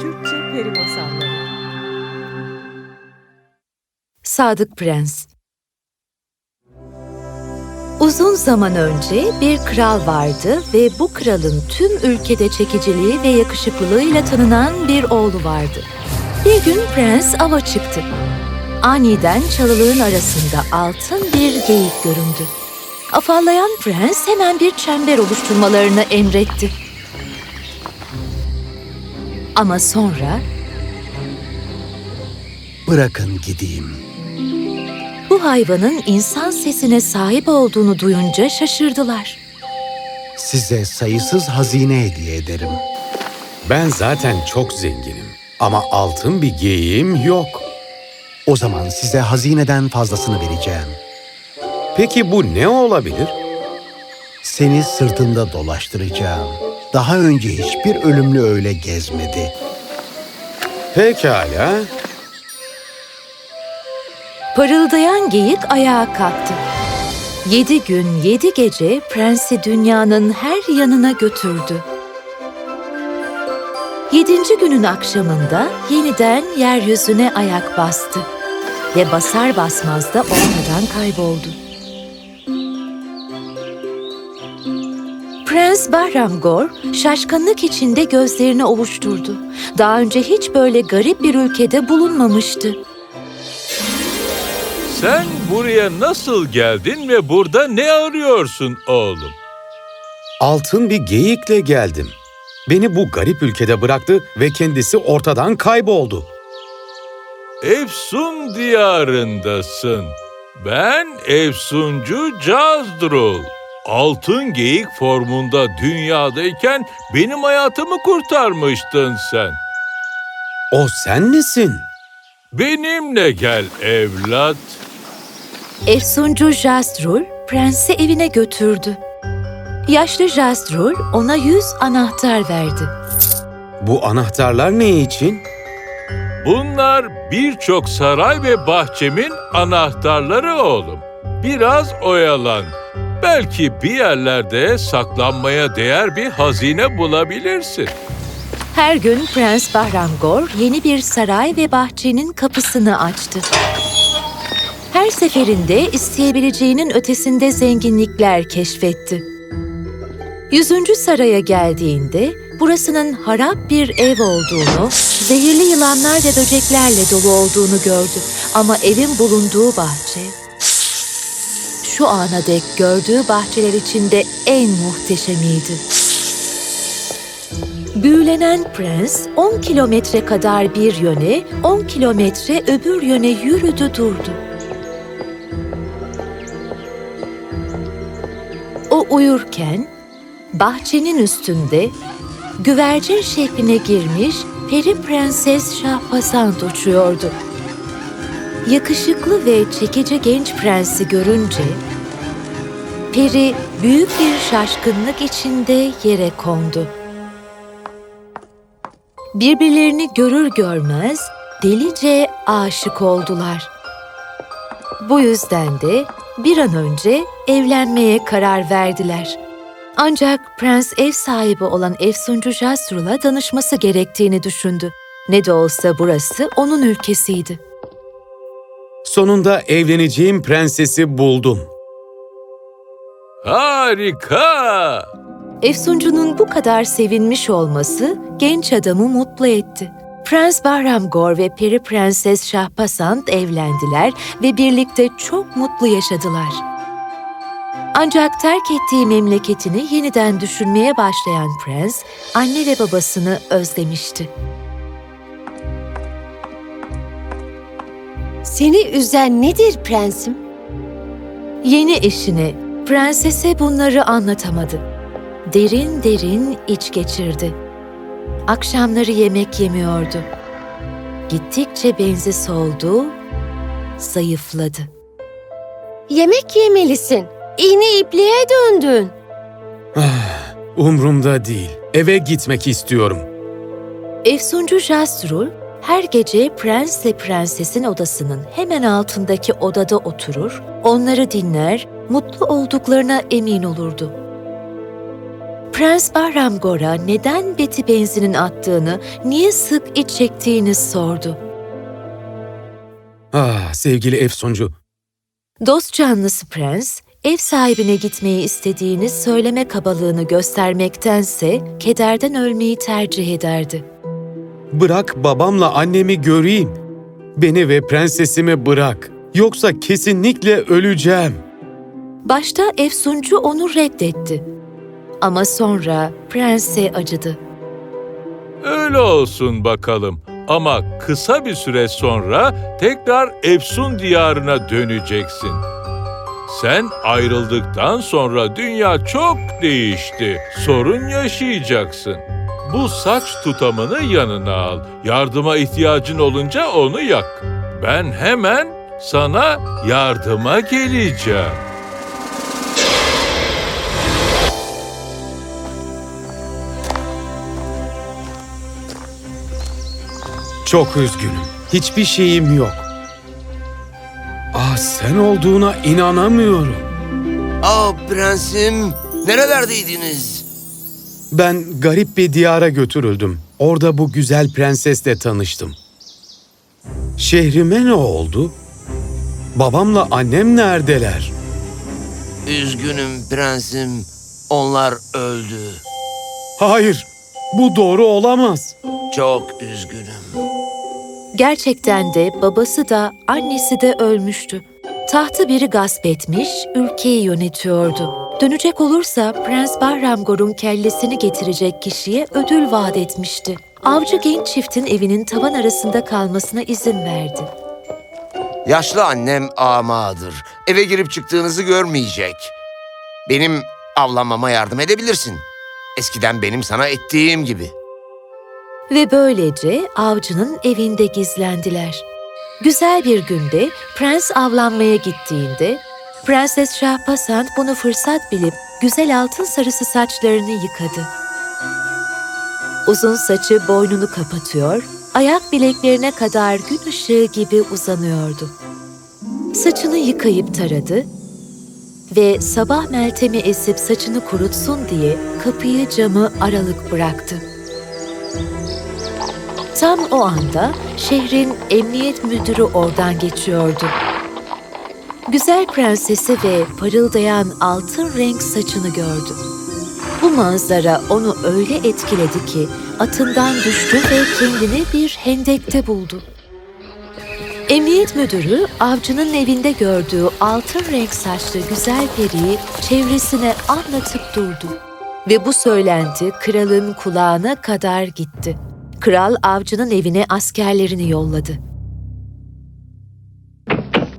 Türkçe Peri Masalları Sadık Prens Uzun zaman önce bir kral vardı ve bu kralın tüm ülkede çekiciliği ve yakışıklılığıyla tanınan bir oğlu vardı. Bir gün prens ava çıktı. Aniden çalılığın arasında altın bir geyik göründü. Afallayan prens hemen bir çember oluşturmalarını emretti. Ama sonra Bırakın gideyim. bu hayvanın insan sesine sahip olduğunu duyunca şaşırdılar. Size sayısız hazine hediye ederim. Ben zaten çok zenginim ama altın bir geyiğim yok. O zaman size hazineden fazlasını vereceğim. Peki bu ne olabilir? Seni sırtında dolaştıracağım. Daha önce hiçbir ölümlü öyle gezmedi. Pekala. Parıldayan geyik ayağa kalktı. Yedi gün, yedi gece prensi dünyanın her yanına götürdü. Yedinci günün akşamında yeniden yeryüzüne ayak bastı ve basar basmaz da ortadan kayboldu. Prens Bahramgor şaşkınlık içinde gözlerini ovuşturdu. Daha önce hiç böyle garip bir ülkede bulunmamıştı. Sen buraya nasıl geldin ve burada ne arıyorsun oğlum? Altın bir geyikle geldim. Beni bu garip ülkede bıraktı ve kendisi ortadan kayboldu. Efsun diyarındasın. Ben Efsuncu Cazdrul. Altın geyik formunda dünyadayken benim hayatımı kurtarmıştın sen. O sen misin? Benimle gel evlat. Efsuncu Jastrul prensi evine götürdü. Yaşlı Jastrul ona yüz anahtar verdi. Bu anahtarlar ne için? Bunlar birçok saray ve bahçemin anahtarları oğlum. Biraz oyalan. Belki bir yerlerde saklanmaya değer bir hazine bulabilirsin. Her gün Prens Bahramgor yeni bir saray ve bahçenin kapısını açtı. Her seferinde isteyebileceğinin ötesinde zenginlikler keşfetti. Yüzüncü saraya geldiğinde burasının harap bir ev olduğunu, zehirli yılanlar ve böceklerle dolu olduğunu gördü. Ama evin bulunduğu bahçe, şu ana dek gördüğü bahçeler içinde en muhteşemiydi. Büyülenen prens 10 kilometre kadar bir yöne, 10 kilometre öbür yöne yürüdü durdu. O uyurken bahçenin üstünde güvercin şekline girmiş peri prenses Şahpasant uçuyordu. Yakışıklı ve çekici genç prensi görünce peri büyük bir şaşkınlık içinde yere kondu. Birbirlerini görür görmez delice aşık oldular. Bu yüzden de bir an önce evlenmeye karar verdiler. Ancak prens ev sahibi olan Efsuncu Jasrul'a danışması gerektiğini düşündü. Ne de olsa burası onun ülkesiydi. Sonunda evleneceğim prensesi buldum. Harika! Efsuncu'nun bu kadar sevinmiş olması genç adamı mutlu etti. Prens Bahramgor ve Peri Prenses Şahpasant evlendiler ve birlikte çok mutlu yaşadılar. Ancak terk ettiği memleketini yeniden düşünmeye başlayan prens, anne ve babasını özlemişti. Seni üzen nedir prensim? Yeni eşine, prensese bunları anlatamadı. Derin derin iç geçirdi. Akşamları yemek yemiyordu. Gittikçe benzi soldu, zayıfladı. Yemek yemelisin. İğne ipliğe döndün. Umrumda değil. Eve gitmek istiyorum. Efsuncu Jastrul her gece prensle prensesin odasının hemen altındaki odada oturur, onları dinler, mutlu olduklarına emin olurdu. Prens Bahram Gor'a neden Betty benzinin attığını, niye sık iç çektiğini sordu. Ah sevgili Efsuncu, Dost canlısı prens, ev sahibine gitmeyi istediğini söyleme kabalığını göstermektense kederden ölmeyi tercih ederdi. bırak babamla annemi göreyim. Beni ve prensesimi bırak. Yoksa kesinlikle öleceğim. Başta Efsuncu onu reddetti. Ama sonra prense acıdı. Öyle olsun bakalım. Ama kısa bir süre sonra tekrar Efsun diyarına döneceksin. Sen ayrıldıktan sonra dünya çok değişti. Sorun yaşayacaksın. Bu saç tutamını yanına al. Yardıma ihtiyacın olunca onu yak. Ben hemen sana yardıma geleceğim. Çok üzgünüm. Hiçbir şeyim yok. Ah sen olduğuna inanamıyorum. Aa prensim, nerelerdeydiniz? Ben garip bir diyara götürüldüm. Orada bu güzel prensesle tanıştım. Şehrime ne oldu? Babamla annem neredeler? Üzgünüm prensim, onlar öldü. Hayır, bu doğru olamaz. Çok üzgünüm. Gerçekten de babası da annesi de ölmüştü. Tahtı biri gasp etmiş, ülkeyi yönetiyordu. Dönecek olursa Prens Bahramgor'un kellesini getirecek kişiye ödül vaat etmişti. Avcı genç çiftin evinin tavan arasında kalmasına izin verdi. Yaşlı annem amadır. Eve girip çıktığınızı görmeyecek. Benim avlanmama yardım edebilirsin. Eskiden benim sana ettiğim gibi. Ve böylece avcının evinde gizlendiler. Güzel bir günde prens avlanmaya gittiğinde Prenses Şahpasant bunu fırsat bilip güzel altın sarısı saçlarını yıkadı. Uzun saçı boynunu kapatıyor, ayak bileklerine kadar gün ışığı gibi uzanıyordu. Saçını yıkayıp taradı ve sabah meltemi esip saçını kurutsun diye kapıyı camı aralık bıraktı. Tam o anda şehrin emniyet müdürü oradan geçiyordu. Güzel prensesi ve parıldayan altın renk saçını gördü. Bu manzara onu öyle etkiledi ki atından düştü ve kendini bir hendekte buldu. Emniyet müdürü avcının evinde gördüğü altın renk saçlı güzel periyi çevresine anlatıp durdu. Ve bu söylenti kralın kulağına kadar gitti. Kral avcının evine askerlerini yolladı.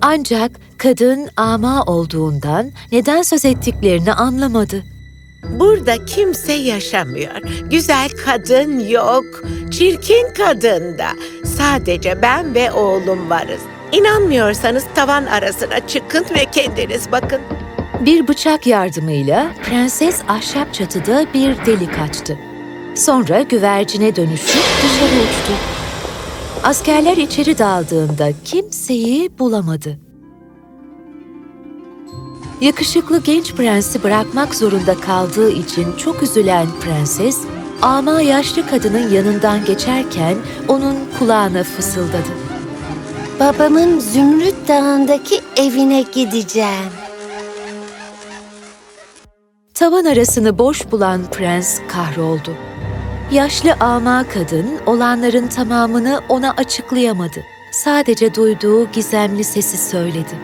Ancak kadın ama olduğundan neden söz ettiklerini anlamadı. Burada kimse yaşamıyor. Güzel kadın yok, çirkin kadın da. Sadece ben ve oğlum varız. İnanmıyorsanız tavan arasına çıkın ve kendiniz bakın. Bir bıçak yardımıyla prenses ahşap çatıda bir delik açtı. Sonra güvercine dönüşüp dışarı uçtu. Askerler içeri daldığında kimseyi bulamadı. Yakışıklı genç prensi bırakmak zorunda kaldığı için çok üzülen prenses, ama yaşlı kadının yanından geçerken onun kulağına fısıldadı. Babamın Zümrüt Dağı'ndaki evine gideceğim. Tavan arasını boş bulan prens kahroldu. Yaşlı ama kadın olanların tamamını ona açıklayamadı. Sadece duyduğu gizemli sesi söyledi.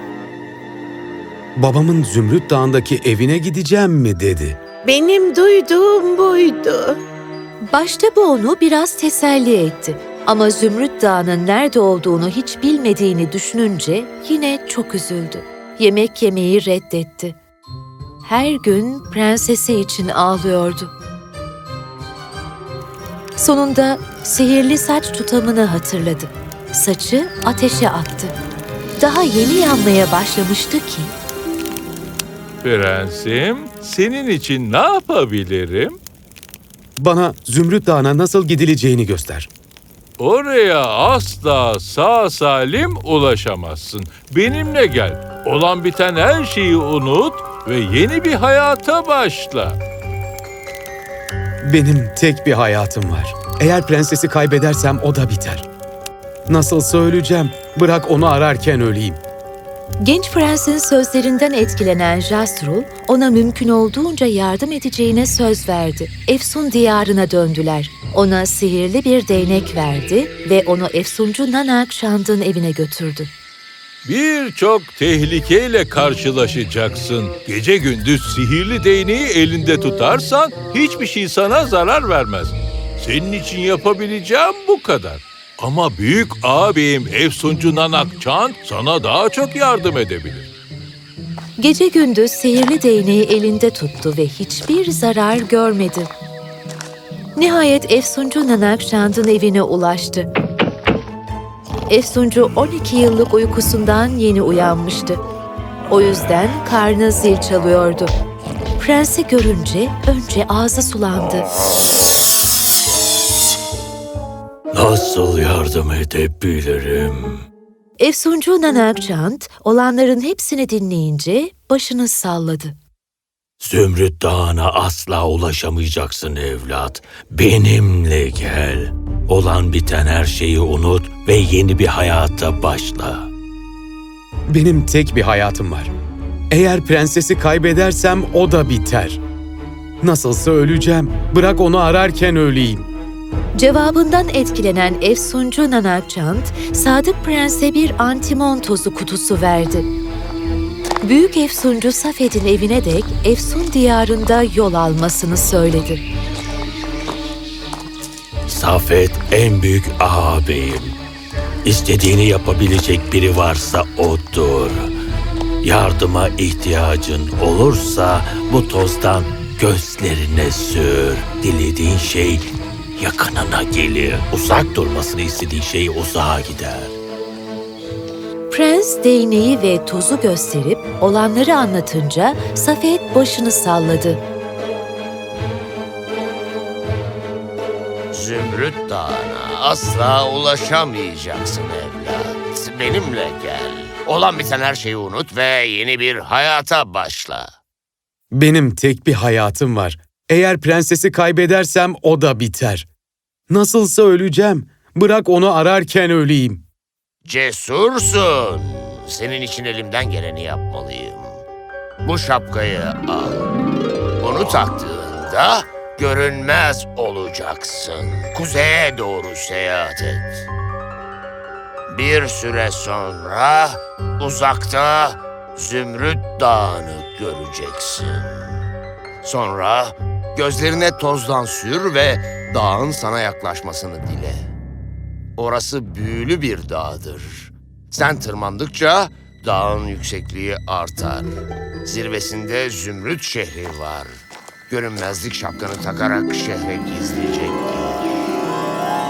Babamın Zümrüt Dağı'ndaki evine gideceğim mi dedi. Benim duyduğum buydu. Başta bu onu biraz teselli etti. Ama Zümrüt Dağı'nın nerede olduğunu hiç bilmediğini düşününce yine çok üzüldü. Yemek yemeyi reddetti. Her gün prensesi için ağlıyordu. Sonunda sihirli saç tutamını hatırladı. Saçı ateşe attı. Daha yeni yanmaya başlamıştı ki Prensim, senin için ne yapabilirim? Bana Zümrüt Dağı'na nasıl gidileceğini göster. Oraya asla sağ salim ulaşamazsın. Benimle gel. Olan biten her şeyi unut ve yeni bir hayata başla. Benim tek bir hayatım var. Eğer prensesi kaybedersem o da biter. Nasılsa öleceğim. Bırak onu ararken öleyim. Genç prensin sözlerinden etkilenen Jasrul, ona mümkün olduğunca yardım edeceğine söz verdi. Efsun diyarına döndüler. Ona sihirli bir değnek verdi ve onu Efsuncu Nanak Şand'ın evine götürdü. Birçok tehlikeyle karşılaşacaksın. Gece gündüz sihirli değneği elinde tutarsan hiçbir şey sana zarar vermez. Senin için yapabileceğim bu kadar. Ama büyük ağabeyim Efsuncu Nanak Çand sana daha çok yardım edebilir. Gece gündüz sihirli değneği elinde tuttu ve hiçbir zarar görmedi. Nihayet Efsuncu Nanak Şand'ın evine ulaştı. Efsuncu 12 yıllık uykusundan yeni uyanmıştı. O yüzden karnı zil çalıyordu. Prensi görünce önce ağzı sulandı. Nasıl yardım edebilirim? Efsuncu Nanak Chand olanların hepsini dinleyince başını salladı. Zümrüt Dağı'na asla ulaşamayacaksın evlat. Benimle gel. Olan biten her şeyi unut ve yeni bir hayata başla. Benim tek bir hayatım var. Eğer prensesi kaybedersem o da biter. Nasılsa öleceğim. Bırak onu ararken öleyim. Cevabından etkilenen Efsuncu Nanak Chand, Sadık Prens'e bir antimon tozu kutusu verdi. Büyük Efsuncu Safed'in evine dek Efsun diyarında yol almasını söyledi. Safet en büyük ağabeyim. İstediğini yapabilecek biri varsa odur. Yardıma ihtiyacın olursa bu tozdan gözlerine sür. Dilediğin şey yakınına gelir. Uzak durmasını istediğin şey uzağa gider. Prens değneği ve tozu gösterip olanları anlatınca Safed başını salladı. Zümrüt Dağı'na asla ulaşamayacaksın evlat. Benimle gel. Olan biten her şeyi unut ve yeni bir hayata başla. Benim tek bir hayatım var. Eğer prensesi kaybedersem o da biter. Nasılsa öleceğim. Bırak onu ararken öleyim. Cesursun. Senin için elimden geleni yapmalıyım. Bu şapkayı al. Bunu taktığında görünmez olacaksın. Kuzeye doğru seyahat et. Bir süre sonra uzakta Zümrüt Dağı'nı göreceksin. Sonra gözlerine tozdan sür ve dağın sana yaklaşmasını dile. Orası büyülü bir dağdır. Sen tırmandıkça dağın yüksekliği artar. Zirvesinde Zümrüt şehri var. Görünmezlik şapkanı takarak şehre gizlice gir.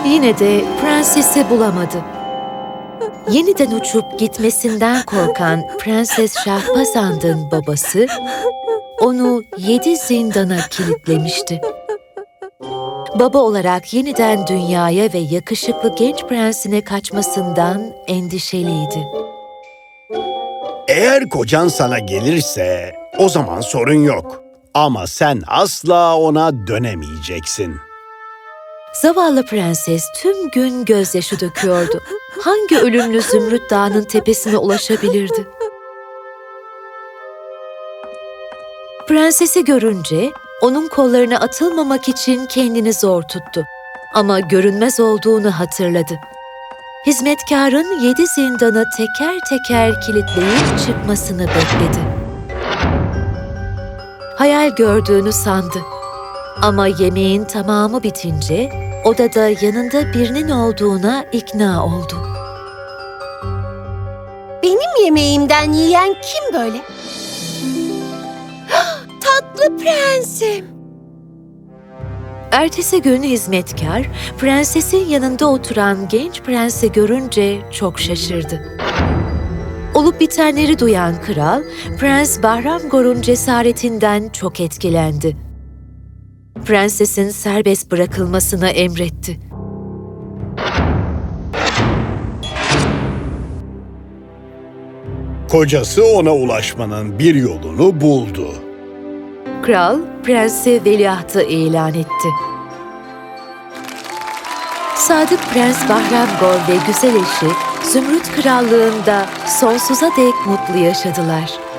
Yine de prensesi bulamadı. Yeniden uçup gitmesinden korkan Prenses Şahbazand'ın babası onu yedi zindana kilitlemişti. Baba olarak yeniden dünyaya ve yakışıklı genç prensine kaçmasından endişeliydi. Eğer kocan sana gelirse o zaman sorun yok. Ama sen asla ona dönemeyeceksin. Zavallı prenses tüm gün gözyaşı döküyordu. Hangi ölümlü Zümrüt Dağı'nın tepesine ulaşabilirdi? Prensesi görünce onun kollarına atılmamak için kendini zor tuttu. Ama görünmez olduğunu hatırladı. Hizmetkarın yedi zindanı teker teker kilitleyip çıkmasını bekledi. Hayal gördüğünü sandı. Ama yemeğin tamamı bitince odada yanında birinin olduğuna ikna oldu. Benim yemeğimden yiyen kim böyle? Tatlı prensim. Ertesi gün hizmetkar, prensesin yanında oturan genç prensi görünce çok şaşırdı. Olup bitenleri duyan kral, Prens Bahramgor'un cesaretinden çok etkilendi. Prensesin serbest bırakılmasını emretti. Kocası ona ulaşmanın bir yolunu buldu. Kral, prensi veliahtı ilan etti. Sadık Prens Bahram Gor ve güzel eşi Zümrüt Krallığı'nda sonsuza dek mutlu yaşadılar.